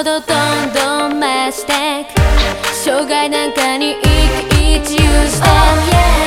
ほどどんどん増してく。障害なんかに一喜一憂して、oh, yeah.